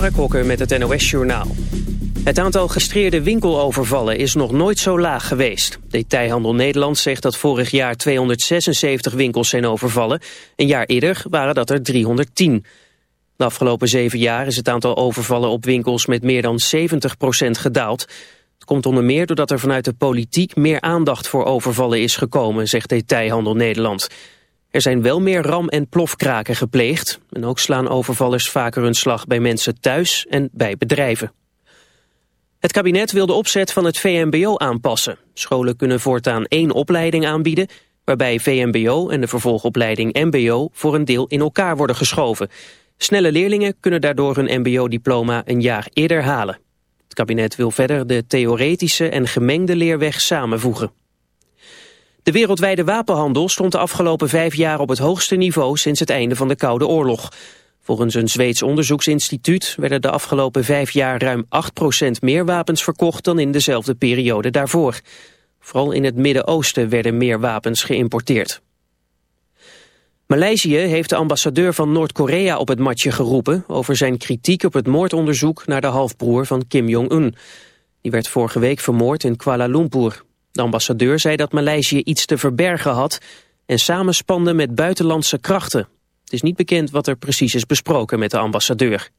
Mark Hokker met het NOS Journaal. Het aantal gestreerde winkelovervallen is nog nooit zo laag geweest. Detailhandel Nederland zegt dat vorig jaar 276 winkels zijn overvallen. Een jaar eerder waren dat er 310. De afgelopen zeven jaar is het aantal overvallen op winkels met meer dan 70% gedaald. Het komt onder meer doordat er vanuit de politiek meer aandacht voor overvallen is gekomen, zegt Detailhandel Nederland. Er zijn wel meer ram- en plofkraken gepleegd. En ook slaan overvallers vaker hun slag bij mensen thuis en bij bedrijven. Het kabinet wil de opzet van het VMBO aanpassen. Scholen kunnen voortaan één opleiding aanbieden... waarbij VMBO en de vervolgopleiding MBO voor een deel in elkaar worden geschoven. Snelle leerlingen kunnen daardoor hun MBO-diploma een jaar eerder halen. Het kabinet wil verder de theoretische en gemengde leerweg samenvoegen. De wereldwijde wapenhandel stond de afgelopen vijf jaar op het hoogste niveau sinds het einde van de Koude Oorlog. Volgens een Zweeds onderzoeksinstituut werden de afgelopen vijf jaar ruim 8% meer wapens verkocht dan in dezelfde periode daarvoor. Vooral in het Midden-Oosten werden meer wapens geïmporteerd. Maleisië heeft de ambassadeur van Noord-Korea op het matje geroepen over zijn kritiek op het moordonderzoek naar de halfbroer van Kim Jong-un. Die werd vorige week vermoord in Kuala Lumpur. De ambassadeur zei dat Maleisië iets te verbergen had en samenspande met buitenlandse krachten. Het is niet bekend wat er precies is besproken met de ambassadeur.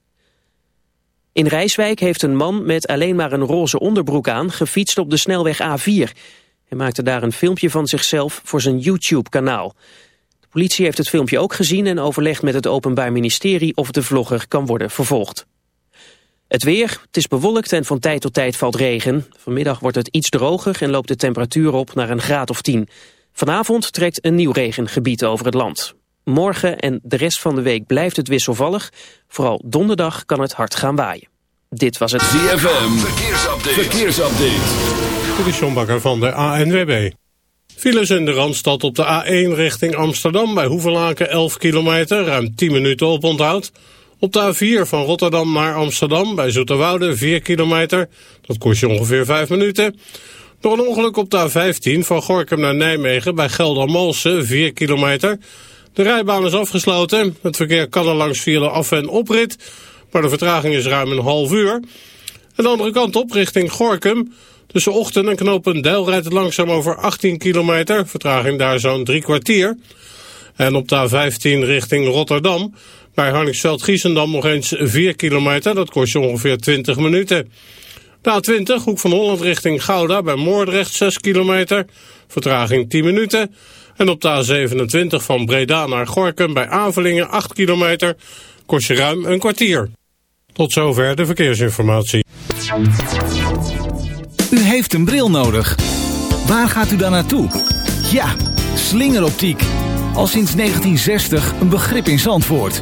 In Rijswijk heeft een man met alleen maar een roze onderbroek aan gefietst op de snelweg A4. Hij maakte daar een filmpje van zichzelf voor zijn YouTube-kanaal. De politie heeft het filmpje ook gezien en overlegt met het Openbaar Ministerie of de vlogger kan worden vervolgd. Het weer, het is bewolkt en van tijd tot tijd valt regen. Vanmiddag wordt het iets droger en loopt de temperatuur op naar een graad of 10. Vanavond trekt een nieuw regengebied over het land. Morgen en de rest van de week blijft het wisselvallig. Vooral donderdag kan het hard gaan waaien. Dit was het ZFM Verkeersupdate. Verkeersupdate. Dit is John Bakker van de ANWB. Files in de Randstad op de A1 richting Amsterdam bij Hoevelaken 11 kilometer, ruim 10 minuten op onthoud. Op de A4 van Rotterdam naar Amsterdam bij Zoeterwoude 4 kilometer. Dat kost je ongeveer 5 minuten. Door een ongeluk op de A15 van Gorkum naar Nijmegen bij Geldermalsen 4 kilometer. De rijbaan is afgesloten. Het verkeer kan er langs via de af- en oprit. Maar de vertraging is ruim een half uur. En de andere kant op richting Gorkum. Tussen ochtend en knooppunt Deil rijdt het langzaam over 18 kilometer. Vertraging daar zo'n drie kwartier. En op de A15 richting Rotterdam bij Harningsveld-Giessendam nog eens 4 kilometer, dat kost je ongeveer 20 minuten. De A20, hoek van Holland richting Gouda, bij Moordrecht 6 kilometer, vertraging 10 minuten. En op de A27 van Breda naar Gorkum bij Avelingen 8 kilometer, kost je ruim een kwartier. Tot zover de verkeersinformatie. U heeft een bril nodig. Waar gaat u dan naartoe? Ja, slingeroptiek. Al sinds 1960 een begrip in Zandvoort.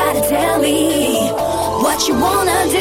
Gotta tell me what you wanna do.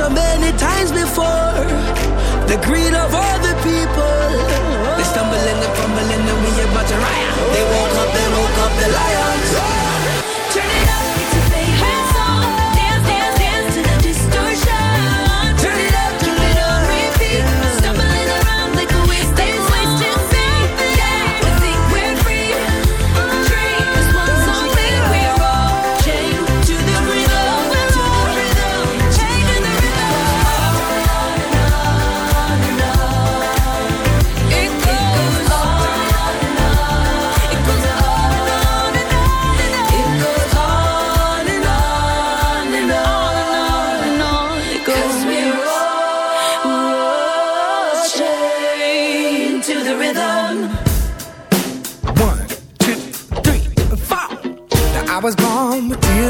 so many times before. The greed of all the people. They stumbling and fumbling and we about to riot. They woke up, they woke up, they liar.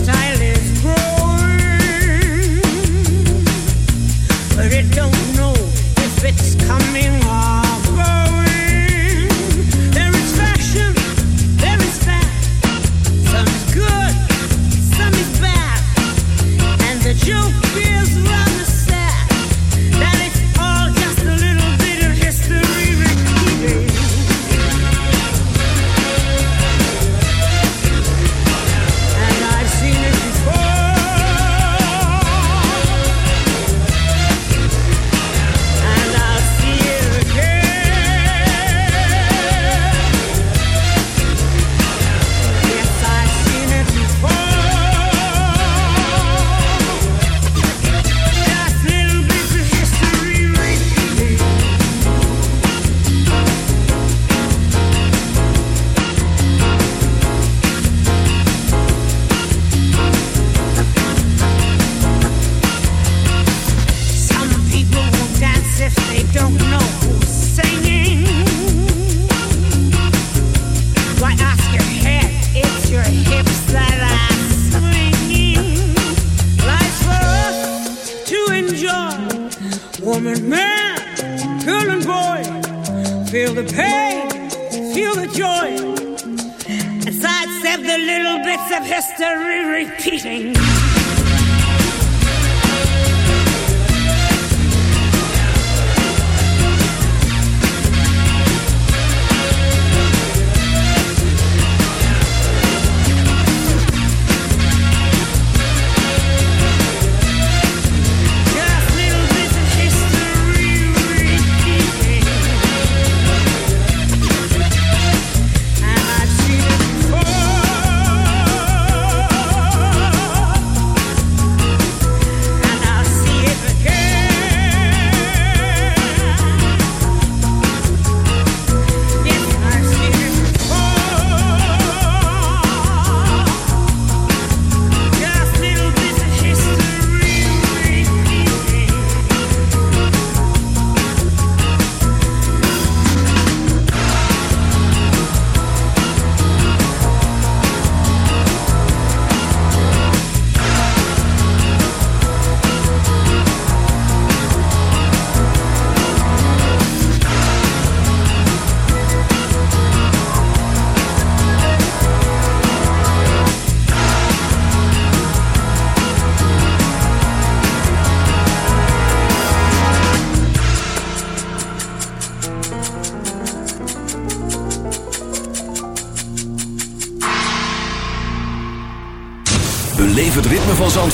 tired.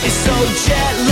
It's so jet